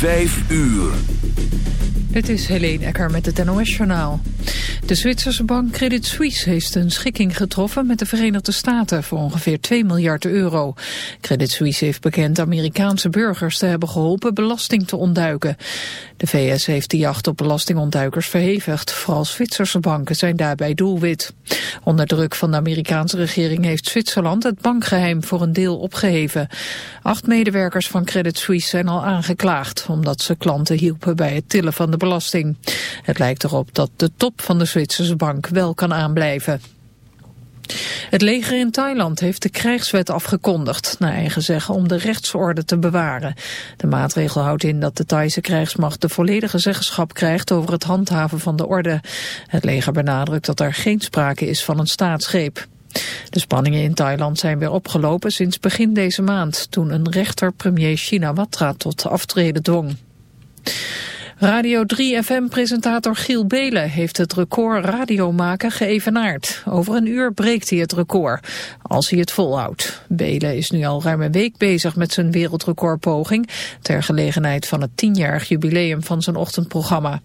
Vijf uur. Dit is Helene Ecker met het NOS-journaal. De Zwitserse bank Credit Suisse heeft een schikking getroffen met de Verenigde Staten voor ongeveer 2 miljard euro. Credit Suisse heeft bekend Amerikaanse burgers te hebben geholpen belasting te ontduiken. De VS heeft de jacht op belastingontduikers verhevigd. Vooral Zwitserse banken zijn daarbij doelwit. Onder druk van de Amerikaanse regering heeft Zwitserland het bankgeheim voor een deel opgeheven. Acht medewerkers van Credit Suisse zijn al aangeklaagd omdat ze klanten hielpen bij het tillen van de belasting. Het lijkt erop dat de top van de Zwitserse bank wel kan aanblijven. Het leger in Thailand heeft de krijgswet afgekondigd, naar eigen zeggen, om de rechtsorde te bewaren. De maatregel houdt in dat de Thaise krijgsmacht de volledige zeggenschap krijgt over het handhaven van de orde. Het leger benadrukt dat er geen sprake is van een staatsgreep. De spanningen in Thailand zijn weer opgelopen sinds begin deze maand, toen een rechter premier Shinawatra tot aftreden dwong. Radio 3FM-presentator Giel Belen heeft het record radiomaken geëvenaard. Over een uur breekt hij het record, als hij het volhoudt. Belen is nu al ruim een week bezig met zijn wereldrecordpoging... ter gelegenheid van het tienjarig jubileum van zijn ochtendprogramma.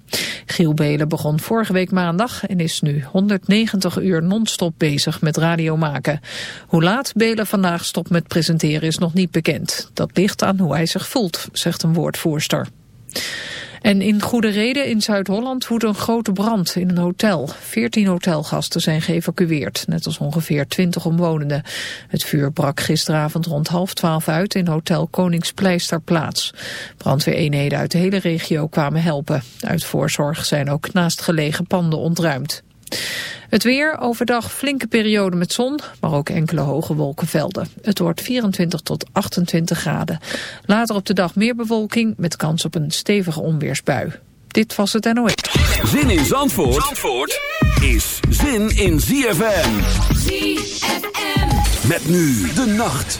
Giel Belen begon vorige week maandag en is nu 190 uur non-stop bezig met radiomaken. Hoe laat Belen vandaag stopt met presenteren is nog niet bekend. Dat ligt aan hoe hij zich voelt, zegt een woordvoerster. En in Goede Reden in Zuid-Holland woedt een grote brand in een hotel. Veertien hotelgasten zijn geëvacueerd, net als ongeveer twintig omwonenden. Het vuur brak gisteravond rond half twaalf uit in hotel Koningspleisterplaats. Brandweereenheden uit de hele regio kwamen helpen. Uit voorzorg zijn ook naastgelegen panden ontruimd. Het weer, overdag flinke periode met zon, maar ook enkele hoge wolkenvelden. Het wordt 24 tot 28 graden. Later op de dag meer bewolking met kans op een stevige onweersbui. Dit was het NOS. Zin in Zandvoort, Zandvoort is zin in ZFM. ZFM. Met nu de nacht.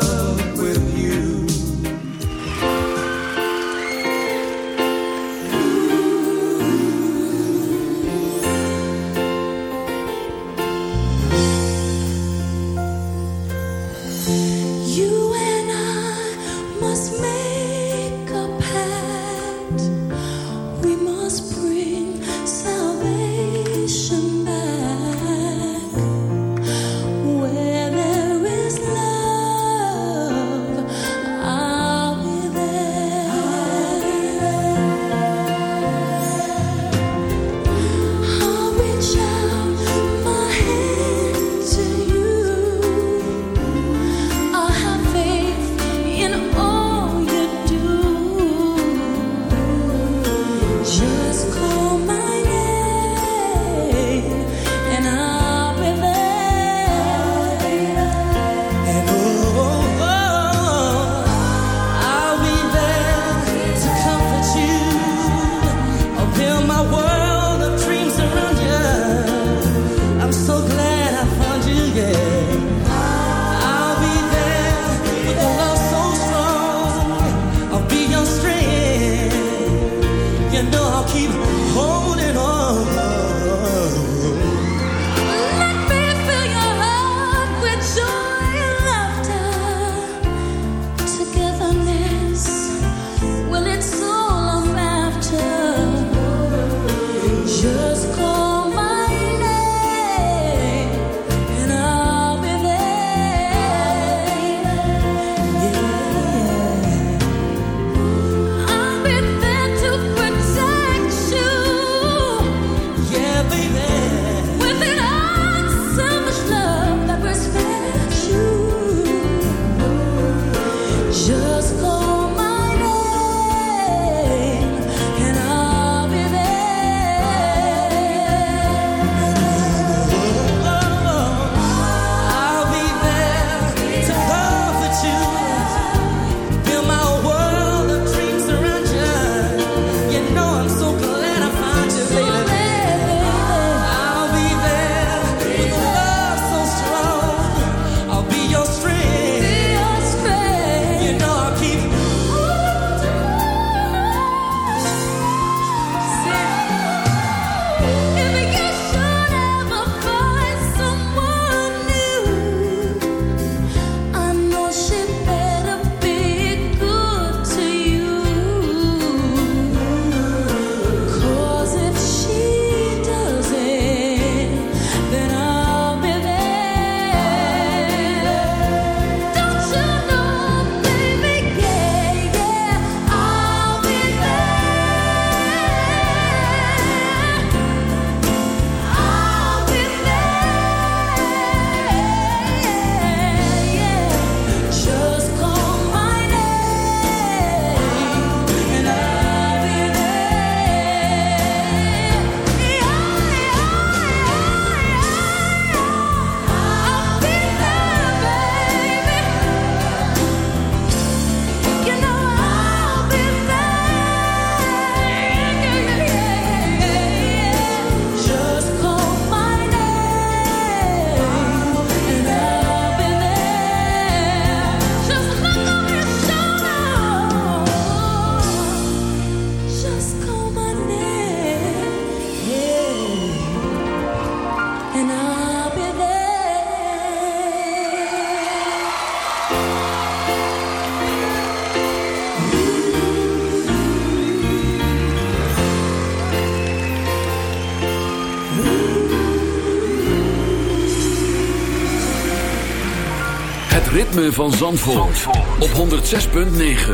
van Zandvoort, Zandvoort. op 106.9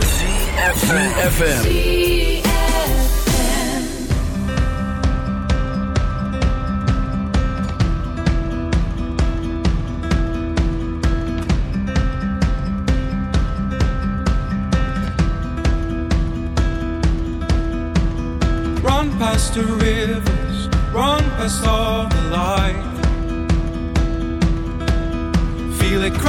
CFFM Run past the rivers,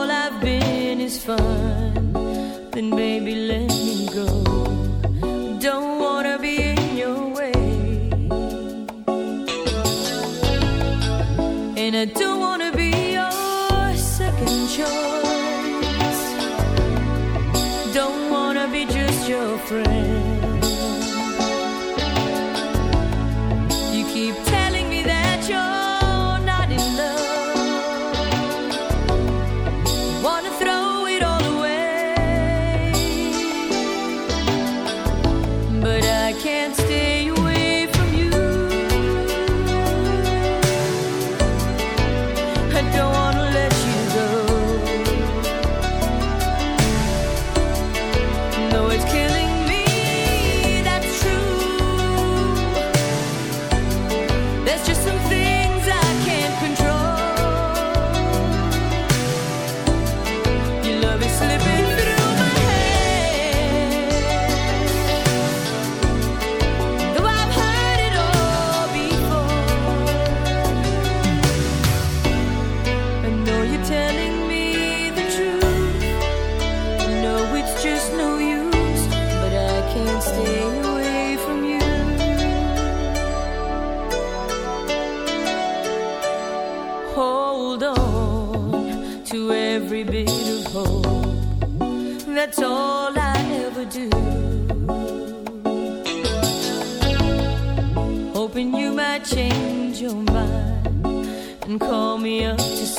all I've been is fun.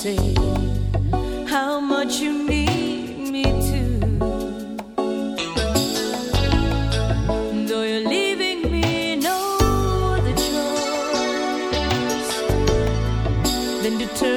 say how much you need me to. Though you're leaving me no other choice than to turn.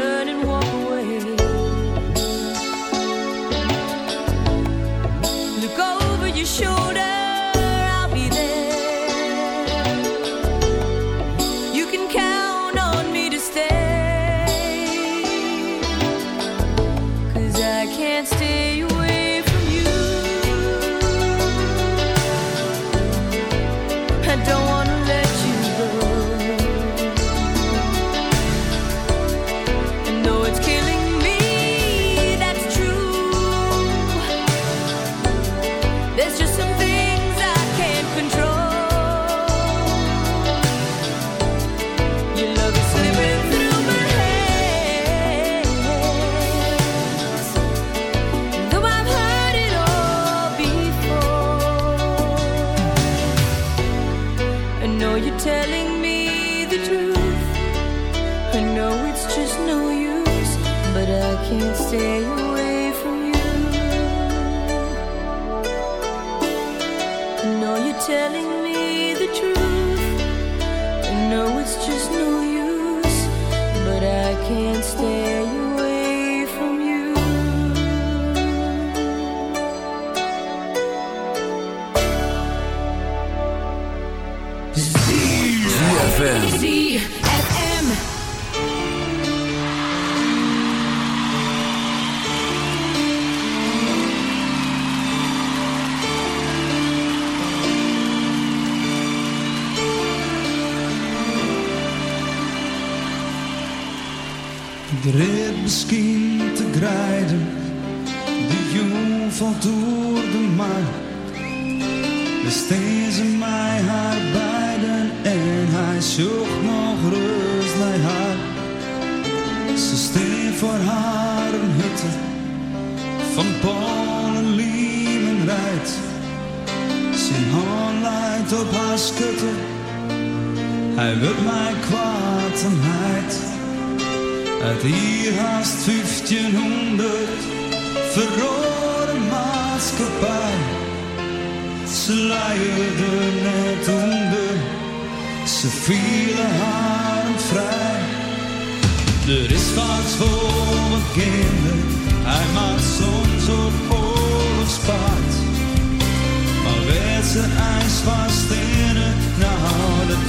voltoerde maar, Besteed ze mij haar beiden en hij zocht nog rust naar haar. Ze steen voor haar een hutte van polen, liemen rijdt. Zijn hand leidt op haar schutte, hij wil mij kwaad en heid. Uit hier haast 1500 verrooid maatschappij. Ze luierde net onder, ze vielen haren vrij. Er is wat voor mijn kinderen, hij maakt soms op oorlogspaard. Maar werd ze ijs van stenen naar nou dat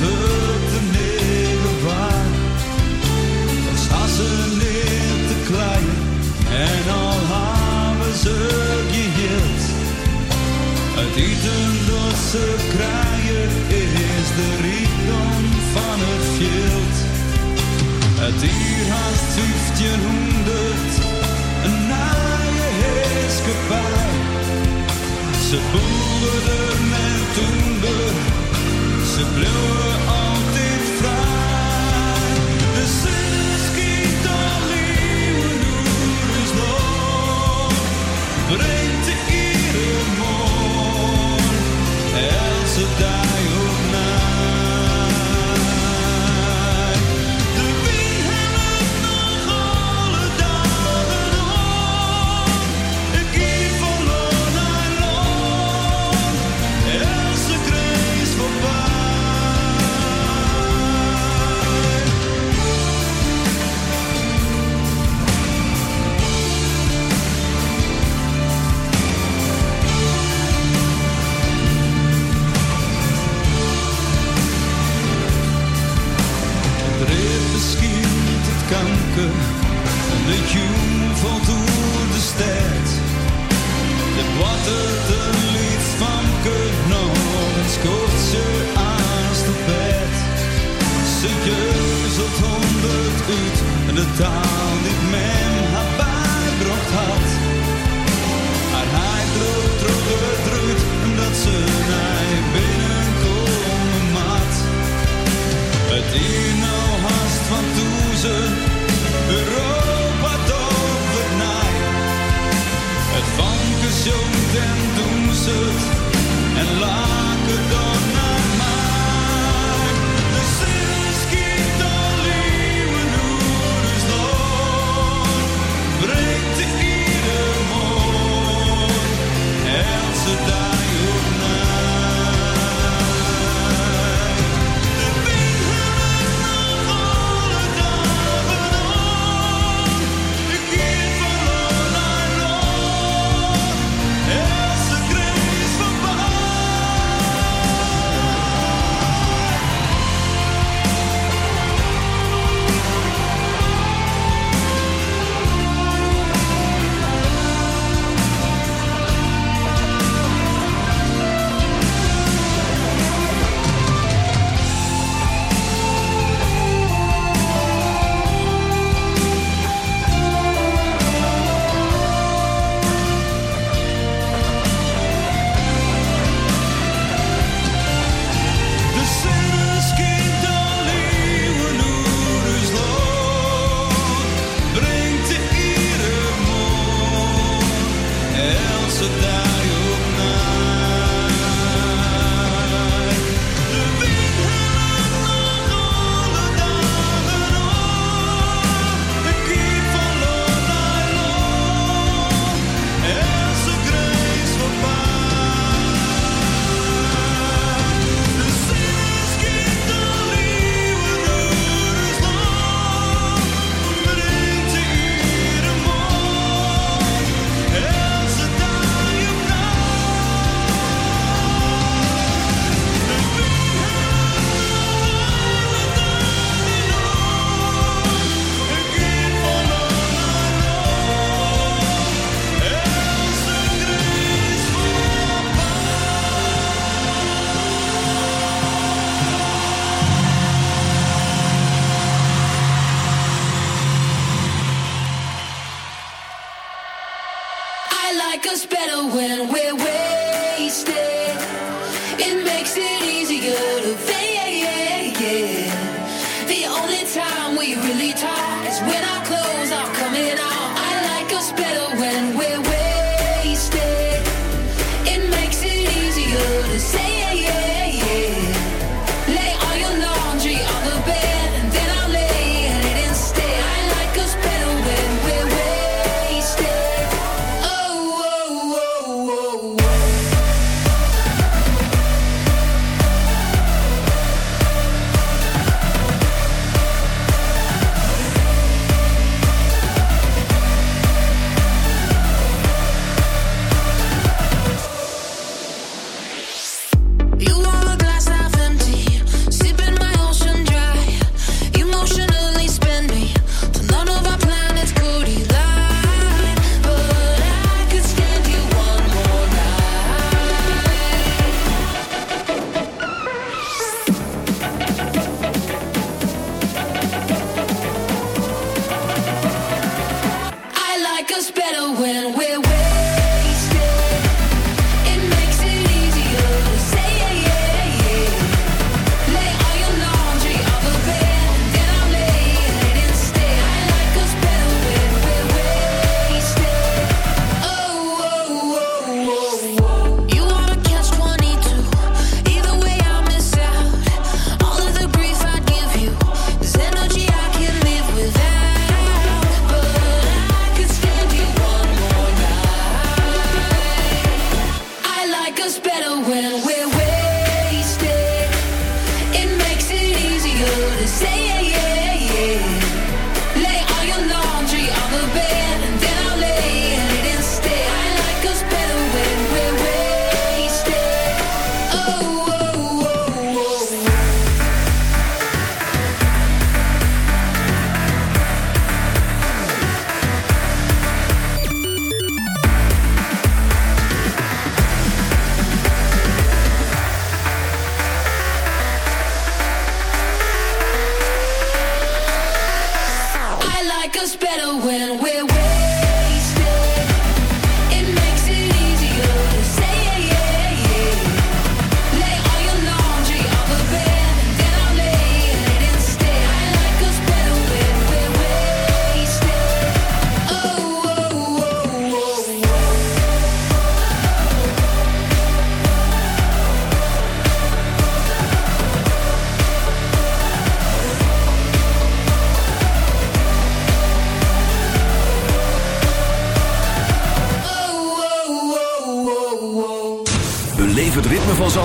Ze kraaien is de rijkdom van het veld. Het hier haast 1500, een naaie heerskepaar. Ze boeren met toender, ze bleven die.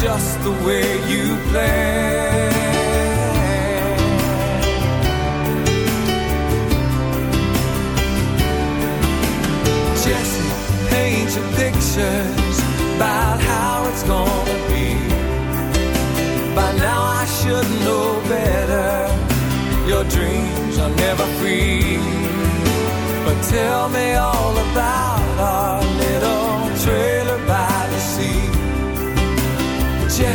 Just the way you play. Paint your pictures about how it's gonna be. By now I should know better. Your dreams are never free. But tell me all about our little trailer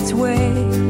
its way.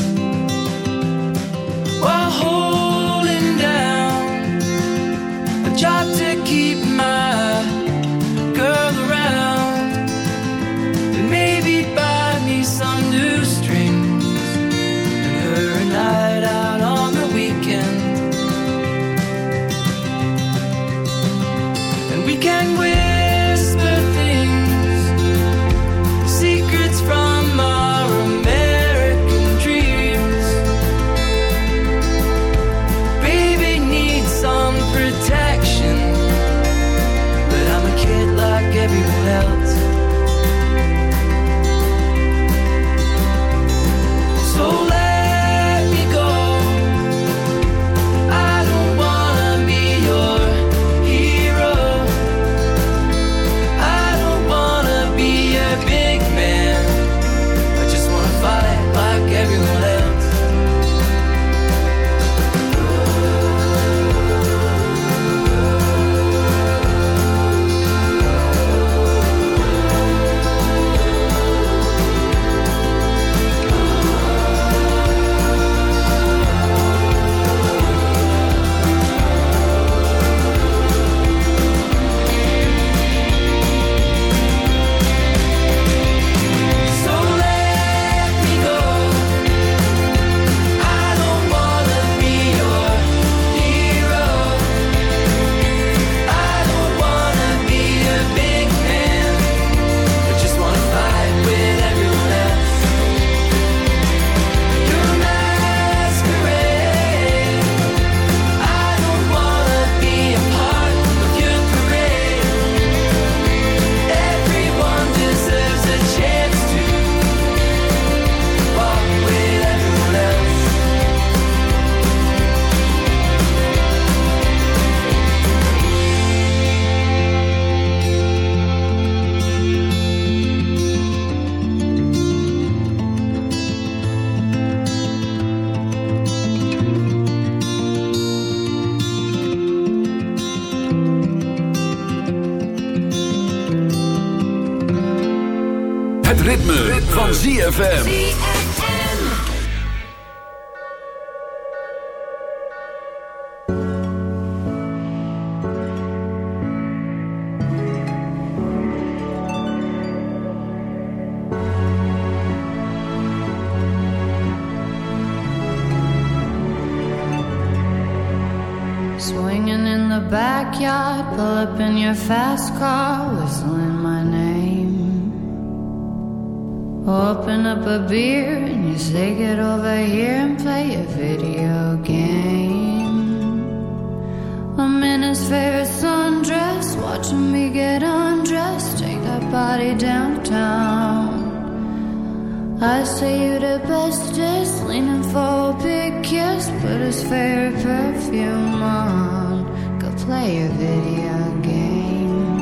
video game.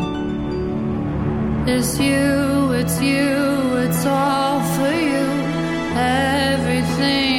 It's you, it's you, it's all for you, everything.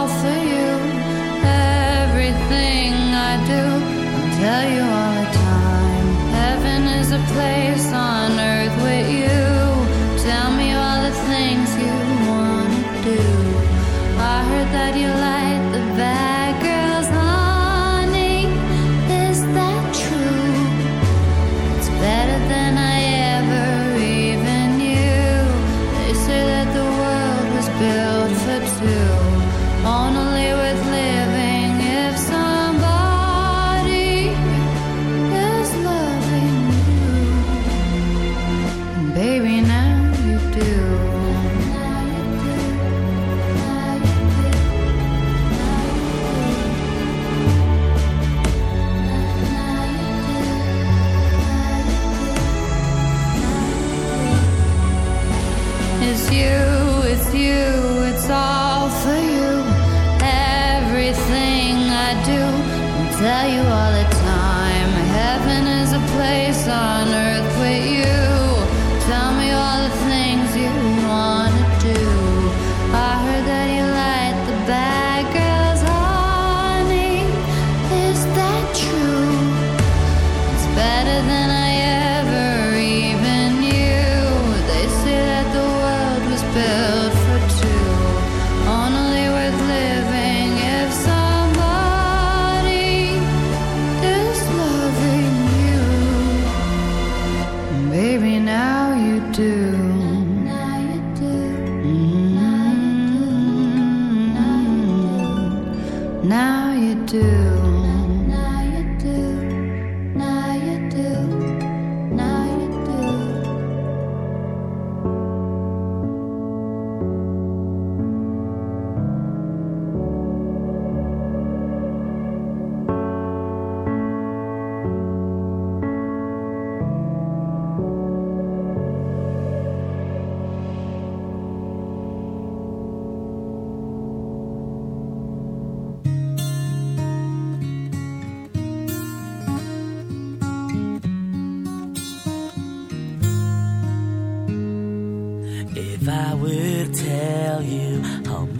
tell you all the time. Heaven is a place on earth with you. Tell me all the things you wanna do. I heard that you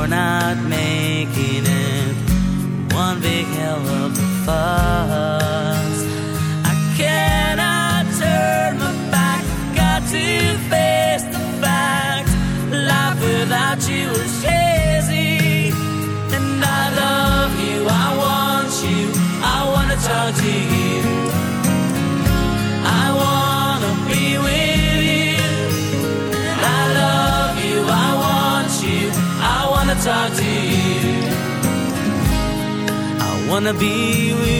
You're not making it one big hell of a fuss. wanna be with